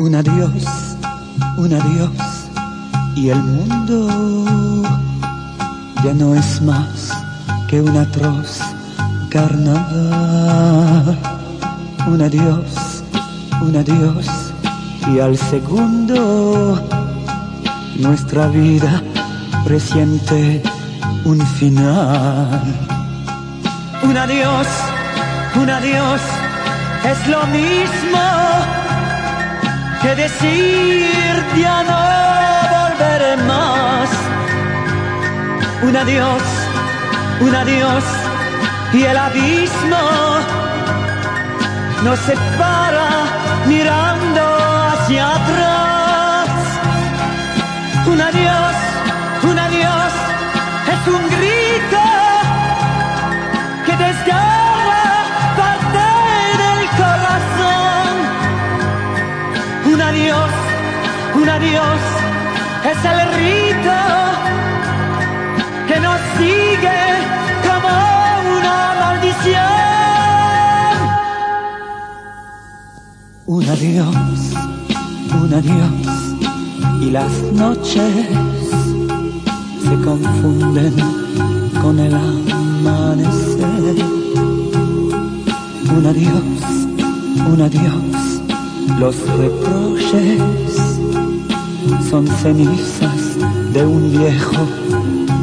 Un adiós, un adiós y el mundo ya no es más que un atroz carnaval. Un adiós, un adiós y al segundo nuestra vida presiente un final. Un adiós, un adiós es lo mismo que decir ya no volveré más. Un adiós, un adiós y el abismo nos separa mirando hacia atrás. Un adiós, un adiós es el rito que nos sigue como una maldición. Un adiós, un adiós y las noches se confunden con el amanecer. Un adiós, un adiós, los reproches son cenizas de un viejo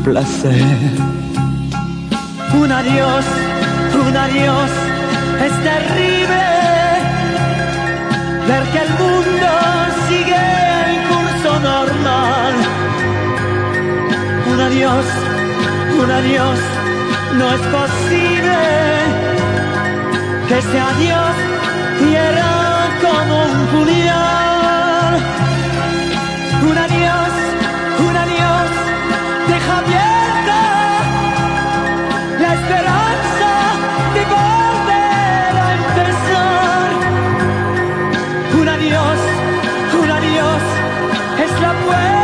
placer. Un adiós, un adiós, es terrible ver que el mundo sigue el curso normal. Un adiós, un adiós, no es posible que ese adiós hiera como un puñal. Un adiós,